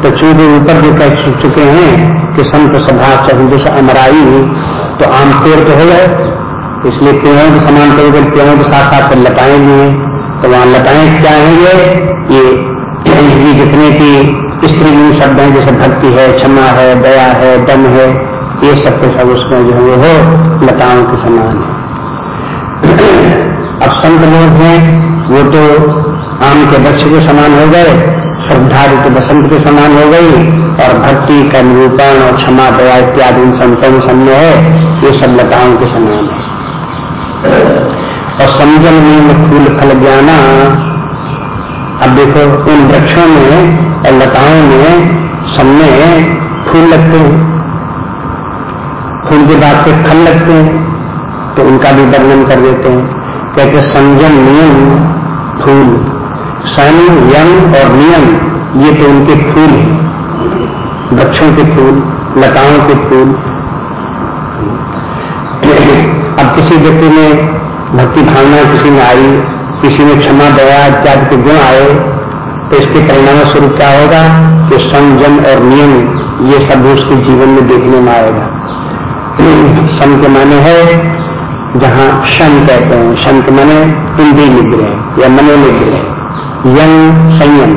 तो चूँकि ऊपर जो कह चुके हैं कि संत सभा चहुदुष अमराई तो आम पेड़ तो हो गए। इसलिए पेड़ों के समान तो पेड़ों के साथ साथ लताएँ भी हैं। तो वहाँ लताएँ क्या होंगे? ये ये जितने की स्त्री शब्द हैं, जैसे भक्ति है, क्षमा है, दया है, दम है, ये सब के सब उसमें जो है वो लताओं के समान है। अब संत लोग हैं, वो तो आम के वृक्ष के समान हो गए श्रद्धा ऋतु बसंत के समान हो गई, और भक्ति का निरूपण और क्षमा, दया इत्यादि संतों सामने है, ये सब लताओं के समान है। और समझन में फूल फल जाना। अब देखो उन वृक्षों में, और लताओं में सबने फूल लगते हैं। फूल के बाद से फल लगते हैं तो उनका भी वर्णन कर देते हैं। कहते संयम नियम, फूल। सन यम और नियम, ये तो उनके फूल हैं। वृक्षों के फूल, लताओं के फूल। अब किसी व्यक्ति में भक्ति भावना किसी में आई, किसी में क्षमा, दया इत्यादि के गुण आए तो इसके परिणाम स्वरूप क्या होगा कि संयम और नियम, ये सब उसके जीवन में देखने में आएगा। सम के माने है, जहाँ शन कहते हैं। शन के मने इंद्रिय निग्रह या मनो निग्रह यम संयम।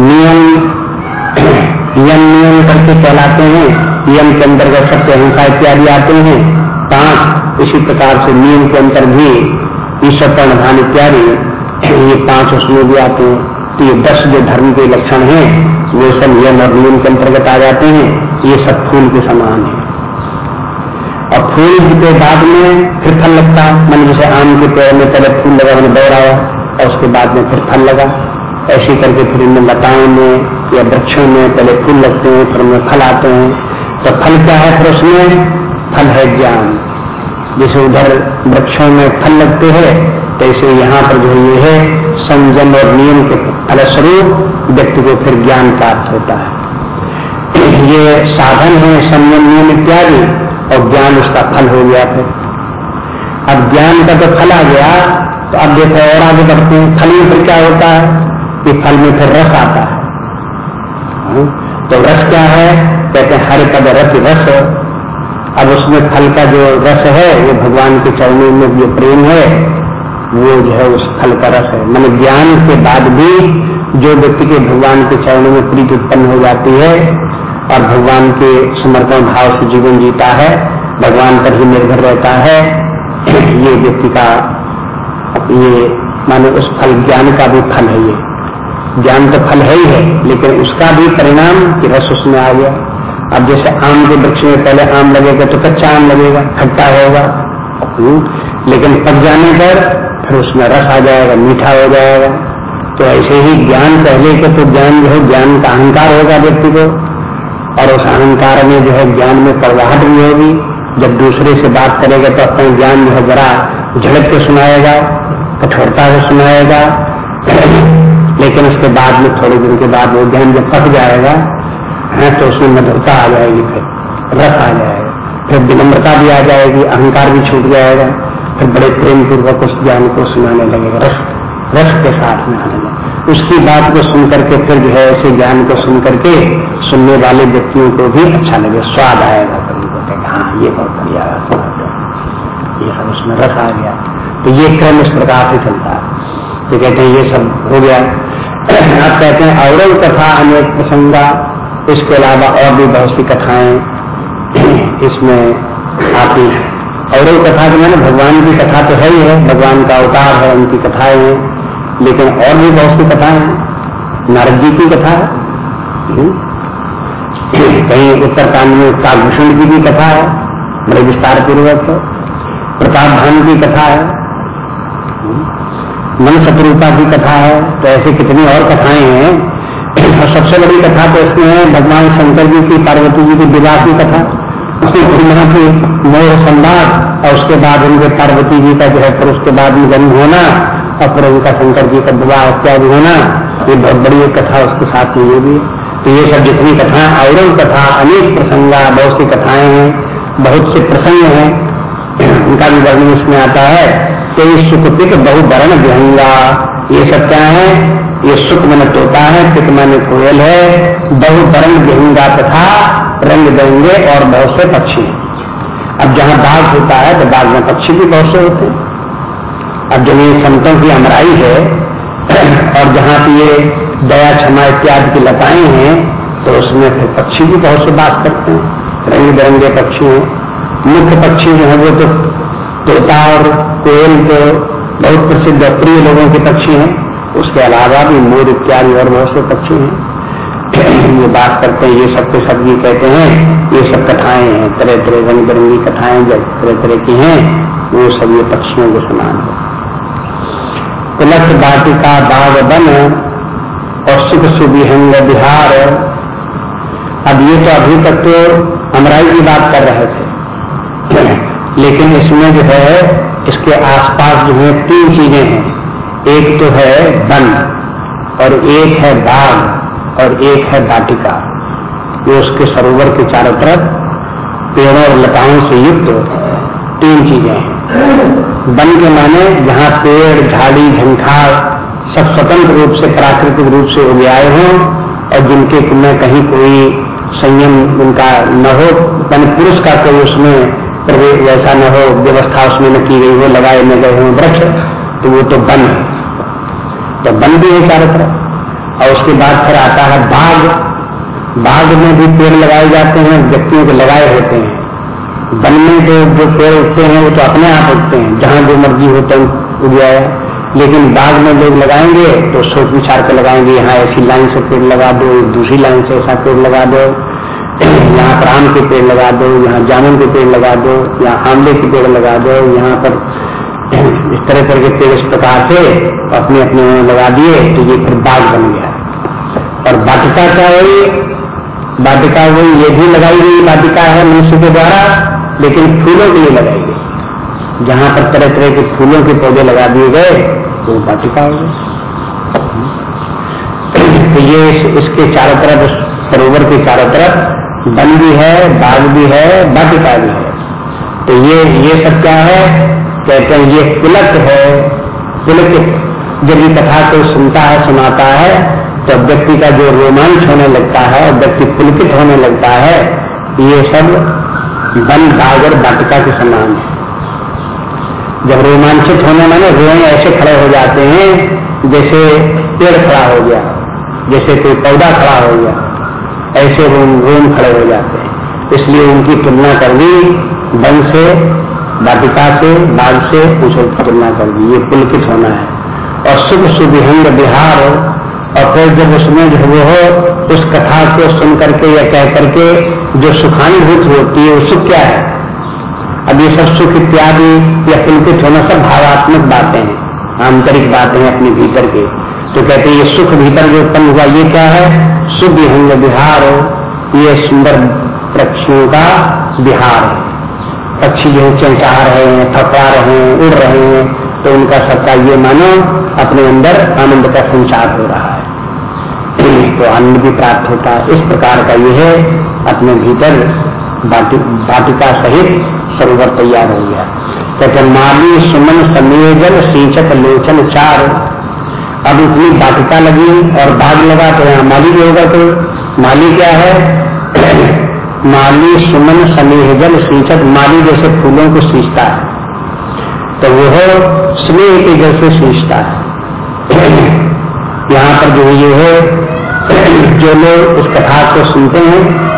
नियम, यम नियम करके कहलाते हैं। यम के अंतर्गत सत्य अहिंसा इत्यादि आते हैं। पाँच इसी प्रकार से नियम के अंतर भी ईश्वर प्रणधान इत्यादि, ये पाँच उसमें भी आते हैं तो ये दस जो धर्म के लक्षण हैं, वो सब यम और नियम के अंतर्गत आ जाते हैं, ये सब फूल के समान है। और फूल के बाद में फिर फल लगता, मन जैसे आम के पेड़ में पहले फूल लगा, मैंने दौड़ आया और उसके बाद में फिर फल लगा। ऐसे करके फिर इनमें लताओं में या वृक्षों में पहले फूल लगते हैं, फिर उनमें फल आते हैं। तो फल क्या है फिर उसमें? फल है ज्ञान। जैसे उधर वृक्षों में फल लगते हैं तो यहाँ पर जो ये है, संयम और नियम के फलस्वरूप व्यक्ति को फिर ज्ञान प्राप्त होता है। ये साधन है, संयम, नियम इत्यादि, और ज्ञान उसका फल हो गया फिर। अब ज्ञान का तो फल आ गया तो अब देखो और आगे बढ़ते हैं, फल में फिर क्या होता है? कि फल में फिर रस आता है। हाँ? तो रस क्या है? कहते हैं, हर पद रस रस। अब उसमें फल का जो रस है वो भगवान के चरणों में जो प्रेम है, वो जो है उस फल का रस है। मैंने ज्ञान के बाद भी जो व्यक्ति के भगवान के चरणों में प्रीति उत्पन्न हो जाती है और भगवान के समर्पण भाव से जीवन जीता है, भगवान पर ही निर्भर रहता है, ये व्यक्ति का, ये माने उस फल ज्ञान का भी फल है ये। ज्ञान तो फल है ही है, लेकिन उसका भी परिणाम कि रस उसमें आ गया। अब जैसे आम के वृक्ष में पहले आम लगेगा तो कच्चा आम लगेगा खट्टा होगा हम्म, लेकिन पक जाने पर फिर उसमें रस आ जाएगा मीठा हो जाएगा। तो ऐसे ही ज्ञान पहले के तो ज्ञान जो है ज्ञान का अहंकार होगा व्यक्ति को। और उस अहंकार में जो है ज्ञान में प्रवाहट भी होगी। जब दूसरे से बात करेगा तो अपना ज्ञान जो है जरा झड़क के सुनाएगा कठोरता से सुनाएगा। लेकिन उसके बाद में थोड़े दिन के बाद वो ज्ञान जब पक जाएगा है तो उसमें मधुरता आ जाएगी फिर, रस आ जाएगा। फिर विनम्रता भी आ जाएगी, अहंकार भी छूट जाएगा। फिर बड़े प्रेम पूर्वक उस ज्ञान को सुनाने लगेगा, रस रस के साथ में आने उसकी बात को सुन करके फिर जो है ऐसे ज्ञान को सुन करके सुनने वाले व्यक्तियों को भी अच्छा लगे, स्वाद आएगा को हाँ ये बहुत बढ़िया स्वाद ये सब उसमें रस आ गया। तो ये क्रम इस प्रकार से चलता है। तो कहते हैं, ये सब हो गया। आप कहते हैं और कथा अनेक प्रसंगा इसके अलावा और भी बहुत सी कथाएँ इसमें आती हैं और एक कथा जो मैंने भगवान की कथा तो है ही है, भगवान का अवतार है, उनकी कथाएँ हैं, लेकिन और भी बहुत सी कथाएँ हैं नारद जी की कथा है हम्म। कहीं उत्तरकांड में कालभूषण जी की कथा है, बड़े विस्तार पूर्वक है प्रताप भान की कथा है हम्म। मन शत्रुता की कथा है तो ऐसे कितनी और कथाएँ हैं और सबसे बड़ी कथा तो इसमें है भगवान शंकर जी की, पार्वती जी की विवाह की कथा। ब्रह्मा की मोह संवाद और उसके बाद उनके पार्वती जी का जो है, फिर उसके बाद में जन्म होना और फिर उनका शंकर जी का विवाह इत्यादि होना, ये बहुत बड़ी एक कथा उसके साथ में भी तो ये सब जितनी कथाएँ और कथा, अनेक प्रसंगा, बहुत सी कथाएँ हैं, बहुत से प्रसंग हैं उनका भी वर्णन इसमें आता है। तो ये सुखपिक बहुवर्ण विहंगा ये सब क्या है, ये सुख मन तोता है पिक मन कोयल है बहुवर्ण विहंगा तथा रंग देंगे और बहुत से पक्षी। अब जहाँ बाघ होता है तो बाघ में पक्षी भी बहुत से होते अब जब ये संतों की अमराई है, और जहाँ की ये दया, क्षमा इत्यादि की लताएँ हैं तो उसमें फिर पक्षी भी बहुत से बात करते हैं। रंग बिरंगे पक्षी मुख्य पक्षी जो है वो तो तोता और कोयल तो बहुत प्रसिद्ध प्रिय लोगों के पक्षी हैं। उसके अलावा भी मोर इत्यादि और बहुत से पक्षी हैं। ये बात करते हैं, ये सब के सब ये कहते हैं, ये सब कथाएँ हैं तरह तरह रंग बिरंगी कथाएँ जब तरह तरह की हैं, वो सब ये पक्षियों के समान है। कुलक बाटिका बाग बन और सुख सुविहंग बिहार अब ये तो अभी तक तो अमराई की बात कर रहे थे। लेकिन इसमें जो है, इसके आसपास जो है तीन चीज़ें हैं। एक तो है वन और एक है बाघ और एक है वाटिका। ये उसके सरोवर के चारों तरफ़ पेड़ों और लताओं से युक्त तीन चीज़ें हैं। वन के माने जहाँ पेड़, झाड़ी, झंखार सब स्वतंत्र रूप से, प्राकृतिक रूप से उगे आए हों, और जिनके में कहीं कोई संयम उनका न हो पुरुष का कोई उसमें प्रवेश वैसा न हो, व्यवस्था उसमें न की गई हो, लगाए न गए हों, वृक्ष तो वो तो है तो वन भी है चारों तरफ़। और उसके बाद फिर आता है बाघ बाघ में भी पेड़ लगाए जाते हैं, व्यक्तियों के लगाए होते हैं। वन में जो जो पेड़ उगते हैं, वो तो अपने आप उगते हैं। जहाँ जो मर्ज़ी है उग जाए। लेकिन बाघ में लोग लगाएँगे तो सोच विचार कर लगाएँगे, यहाँ ऐसी लाइन से पेड़ लगा दो, दूसरी लाइन से ऐसा पेड़ लगा दो। यहाँ पर आम के पेड़ लगा दो, यहाँ जामुन के पेड़ लगा दो, यहाँ आमले के पेड़ लगा दो, यहाँ पर इस तरह तरह के पेड़ इस प्रकार से अपने अपने लगा दिए तो ये फिर बाग बन गया। और बाटिका क्या वही बाटिका वही ये भी लगाई गई बाटिका है मनुष्य के द्वारा, लेकिन फूलों के लिए लगाई गई। जहाँ पर तरह तरह के फूलों के पौधे लगा दिए गए तो बाटिका हो गई तो ये इसके चारों तरफ़, सरोवर के चारों तरफ़ वन भी है बाग भी है बाटिका भी है। तो ये ये सब क्या है? कहते हैं ये पुलक है। पुलक जब ये कथा को सुनता है, सुनाता है तो व्यक्ति का जो रोमांच होने लगता है, और व्यक्ति पुलकित होने लगता है, ये सब वन बागर बाटिका के समान है। जब रोमांचित होने माने रोए ऐसे खड़े हो जाते हैं, जैसे पेड़ खड़ा हो गया, जैसे कोई पौधा खड़ा हो गया। ऐसे रोम रोम खड़े हो जाते हैं। इसलिए उनकी तुलना कर दी बन से, वाटिका से, बाघ से उसे तुलना कर दी। ये पुलकित होना है? और शुभ सुविहंग बिहार और फिर जब उसमें जो वो हो, उस कथा को सुन करके या कह करके जो सुखानुभूत होती है, वो सुख क्या है? अब ये सब सुख इत्यादि या पुलकित होना सब भावात्मक बातें हैं। आंतरिक बातें हैं अपने भीतर के। तो कहते हैं, ये सुख भीतर जो उत्पन्न हुआ, ये क्या है? शुभ विहंग बिहार ये सुंदर पक्षियों का बिहार है। पक्षी जो चलचा रहे हैं थपड़ा रहे हैं, उड़ रहे हैं तो उनका सबका ये मानो, अपने अंदर आनंद का संचार हो रहा है। तो आनंद भी प्राप्त होता है। इस प्रकार का ये है, अपने भीतर वाटिका सहित सरोवर तैयार हो गया। कहते माली सुमन समेजन सिंचक लोचन चार अब इतनी वाटिका लगी और भाग लगा तो यहाँ माली भी होगा तो माली क्या है? माली सुमन स्नेहजल सींचत माली जैसे फूलों को सींचता है। तो वह स्नेह के जैसे सींचता है। यहाँ पर जो ये है, जो लोग इस कथा को सुनते हैं,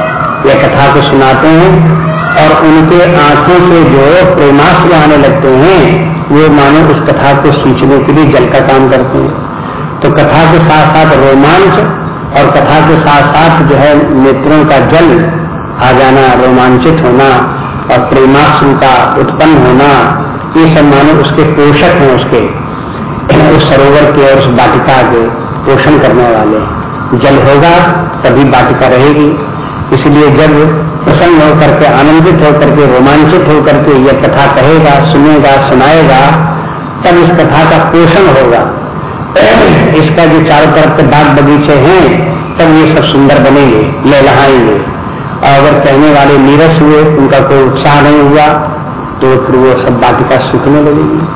या कथा को सुनाते हैं, और उनके आँखों से जो प्रेमास्त्र आने लगते हैं, वो मानो इस कथा को सींचने के लिए जल का काम करते हैं। तो कथा के साथ साथ रोमांच और कथा के साथ साथ जो है नेत्रों का जल आ जाना, रोमांचित होना और प्रेमाश्रु का उत्पन्न होना, ये सब मानो उसके पोषक हैं उसके। उस सरोवर के और उस बाटिका के पोषण करने वाले जल होगा, तभी बाटिका रहेगी। इसलिए जब प्रसन्न होकर के, आनंदित होकर के, रोमांचित होकर के यह कथा कहेगा, सुनेगा, सुनाएगा, तब इस कथा का पोषण होगा। इसका जो चारों तरफ़ के बाग बगीचे हैं, तब ये सब सुंदर बनेंगे, लहलाएँगे। और अगर कहने वाले नीरस हुए, उनका कोई उत्साह नहीं हुआ तो फिर वो सब बाटिका सूखने लगेगी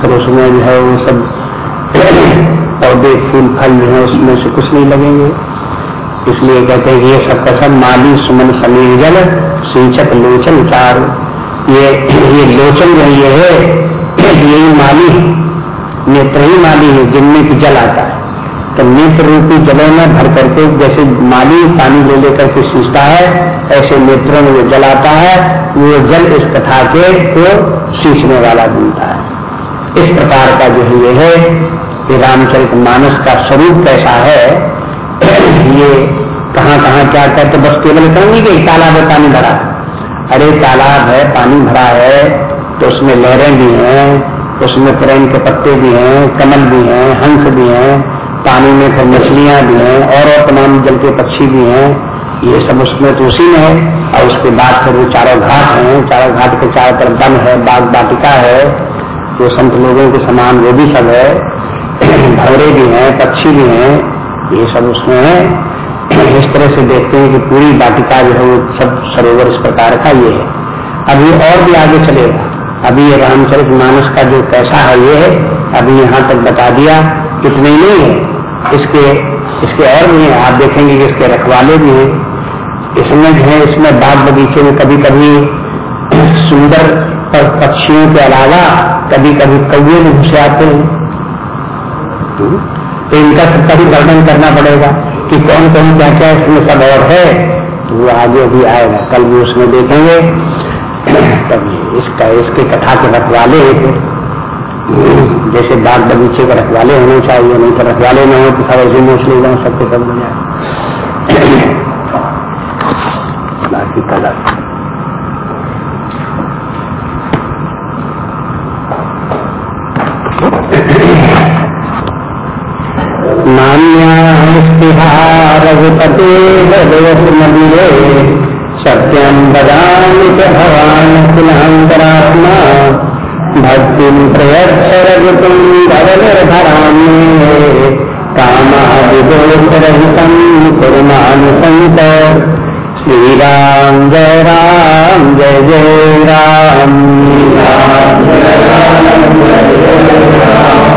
फिर उसमें जो है, वो सब पौधे, फूल, फल जो है, उसमें से कुछ नहीं लगेंगे। इसलिए कहते हैं ये सब का सब माली, सुमन, समीर, जल सिंचक लोचन, चार। ये ये लोचन जो ये है यही माली नेत्र ही माली है जिनमें की जल आता है। तो नेत्र रूपी जलों में भर करके जैसे माली पानी ले लेकर के सींचता है, ऐसे नेत्रों में जो जल आता है, वो जल इस कथा के को सींचने वाला बनता है। इस प्रकार का जो ये है, ये रामचरित मानस का स्वरूप कैसा है, ये कहाँ कहाँ क्या कहते बस केवल कहेंगे कि तालाब है पानी भरा। अरे तालाब है, पानी भरा है तो उसमें लहरें भी हैं उसमें प्रेम के पत्ते भी हैं, कमल भी हैं, हंस भी हैं, पानी में फिर मछलियाँ भी हैं, और और तमाम जल के पक्षी भी हैं। ये सब उसमें तो उसी में है। और उसके बाद फिर वो चारों घाट हैं। चारों घाट के चारों तरफ़ वन है, बाग बाटिका है। जो संत लोगों के समान वो भी सब है। भवरे भी हैं, पक्षी भी हैं। ये सब उसमें है। इस तरह से देखते हैं कि पूरी बाटिका जो है वो सब सरोवर इस प्रकार का ये है। अभी और भी आगे चलेगा। अभी ये रामचरित मानस का जो कैसा है, ये है। अभी यहाँ तक बता दिया, इतने ही नहीं है। इसके इसके और भी हैं, आप देखेंगे कि इसके रखवाले भी हैं। इसमें जो है, इसमें बाग बगीचे में कभी कभी सुंदर पक्षियों के अलावा कभी कभी कौए भी घुसे आते हैं। तो इनका सबका भी वर्णन करना पड़ेगा कि कौन कौन क्या क्या इसमें सब और है। तो वो आगे भी आएगा। कल भी उसमें देखेंगे। तब इसका, इसके कथा के रखवाले थे जैसे बाग बगीचे के रखवाले होने चाहिए, नहीं तो रखवाले न हो तो सब ऐसे मोच ले जाए सबके सब जाए। बाकी कलर नान्या रघुपते सत्यम बदामि च भवान् कुलान्तरात्मा भक्तिं प्रयच्छ रजतुं भवनिर्भरामि। कामादिदोषरहितं कुर्मानुसन्त। श्रीराम जय राम, जय जय राम।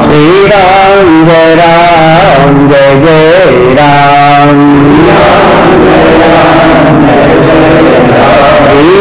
श्रीराम जय राम, जय जय राम।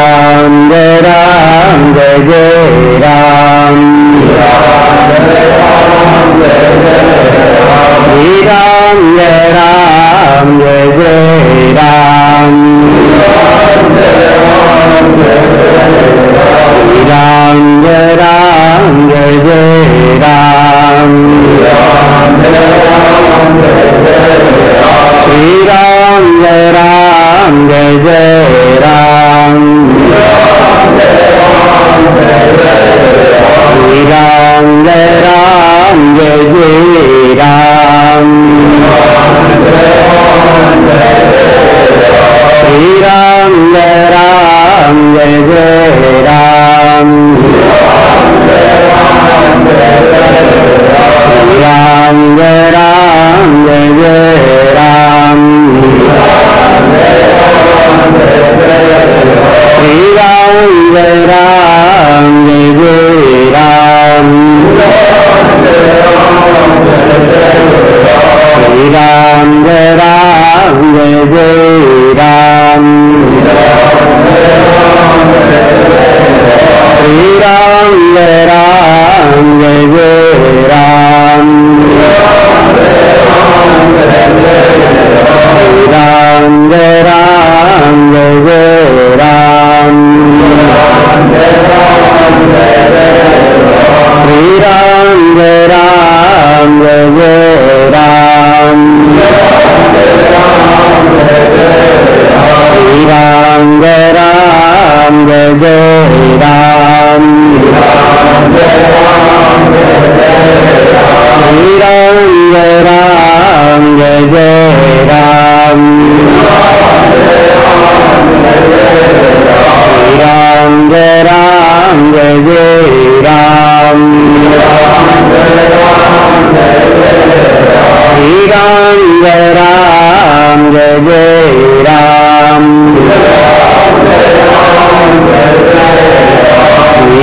राम जय राम जय जय राम। श्री राम जय राम।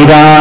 राम